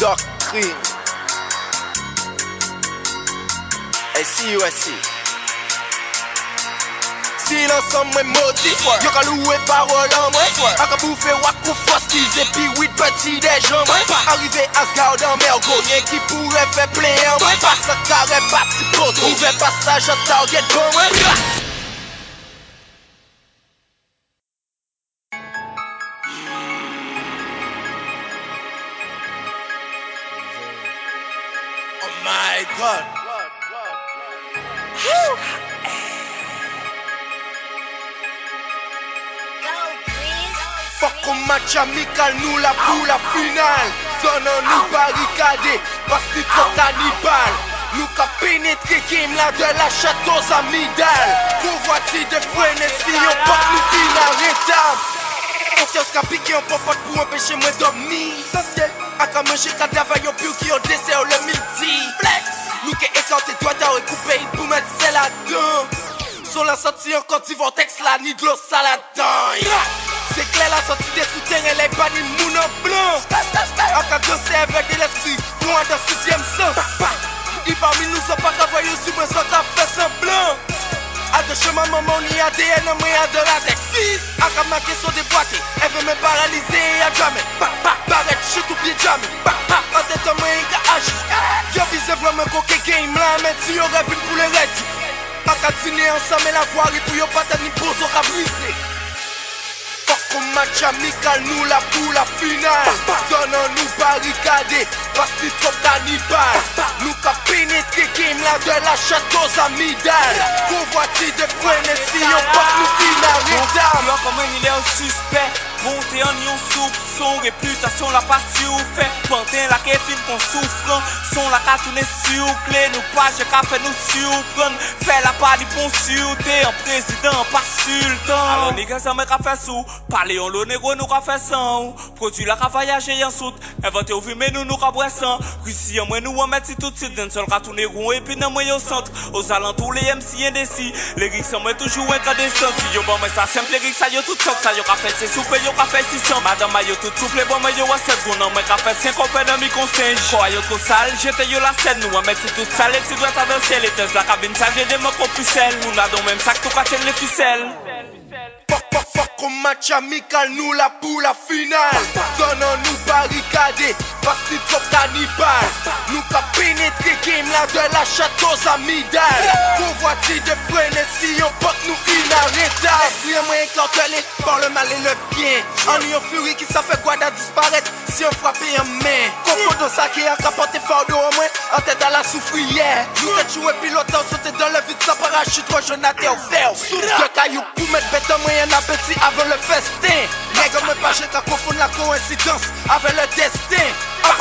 Dark Green S.I.U.S.I Silansan mwen modi Yo ka louwe parolan mwen A ka boufe wakou fostize Pi wid peti de jan mwen Arrive Asgardan mergo Nyen ki pouwe fe pleyen mwen Pas sa kare pati poto Ouve pasaj an target bon mwen my god Fok kon match amical nou la pou la final Zon an nou barricade Basti trop cannibal Nou ka pénétrer game la de la château amidal Convoiti de frénésie Yon porte nou inarrêtable Conscience ka piqué en popote pour empêcher moi dormir. A ka manger cadavre yon pure qui yon dessert le Nou ke ekante doigt à recouper pour mettre celle là-dedans. Sur la sortie en Côte d'Ivoire, texte la ni de l'eau saladin C'est clair la sortie des souterrains, les pas ni moun en blanc En cas de serveur de l'esprit, loin de sixième sens. Il parmi nous sont pas qu'à voir sur moi, sont à faire semblant A de chemin, maman, ni ADN, moi, a de la sexy A ka ma question déboîtée, elle veut me paralyser à jamais. Barrette, je tout pied jamais ta mwen yon ka achis Yo vize vremen ko keke yon mlan men ti yo repin pou le reti. Patatine ansame la voari pou yo patat ni bozo ka brise. Fok kon match amikal nou la pou la final. Donan nou barikade, pas ni top kanibal Nou ka penetre game la de la chateau amidal Konvoati de prene si yo pat nou finalidal soupçon Réputation la pas fait Pantin la kéfine qu'on souffre Son la ka Nous pas j'ai qu'à faire nous surprendre. Fait la pas du pont sur T'es un président pas sultan. Alors ni que ça me ka fait sous. Parler en le négro nous ka fait sans. Produit la ka voyager en soute. Inventé au fumer nous nous ka boisson Russie en moi nous en mettre tout de suite D'un seul ka rond et puis dans moi au centre. Aux alentours les MC toujours incandescents Si yo geeks ça yo tout choc. Ça yo ka soupe yo ka fait 600 Madame yo tout souple bon moi yo a 7 goût Non moi ka fait 5 copains dans mi conseil Quoi yo trop sale j'étais yo la scène Nous en mettre tout sale et tu dois t'avancer Les tests la cabine sale j'ai des mots qu'on pucelle. Nous n'a dans même sac tout ka tienne les ficelles. Fok, fok, fok kon match amical nou la pou la final Zon an nou barricade Basti trop cannibal Nou ka pénétrer game la de la château amidal Convoiti de frénésie Yon porte nous Inarretable L'esprit est moyen clantelé par le mal et le bien. En lion furie qui ça fait guada disparaître. Si on frappe en main Confondons ça qui a capoté fardeau au moins. En tête à la soufrière. Nous t'es tué pilote en sauté dans le vide sans parachute. Rejoint à terre ferme Deux cailloux pour mettre bête en moyen appétit avant le festin. Nègre me pas j'ai qu'à confondre la coïncidence avec le destin. En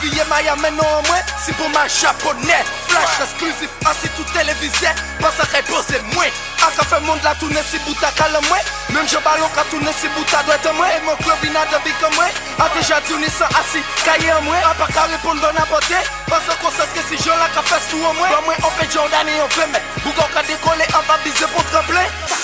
Gaspillé Maya maintenant en moins, Si pour ma japonais Flash exclusif, assis tout télévisé, pas à reposer moins ka fait monde la tourner si bouta calme moins Même je ballon qu'à tourner si bouta doit être moins Et mon club il n'a de big comme moi A déjà dit sans assis, caillé en moins A pas qu'à répondre dans la beauté Pas à concentrer si je la café sous en moins Dans moins on fait Jordan et on fait mettre Bougon qu'à décoller, on va viser pour trembler.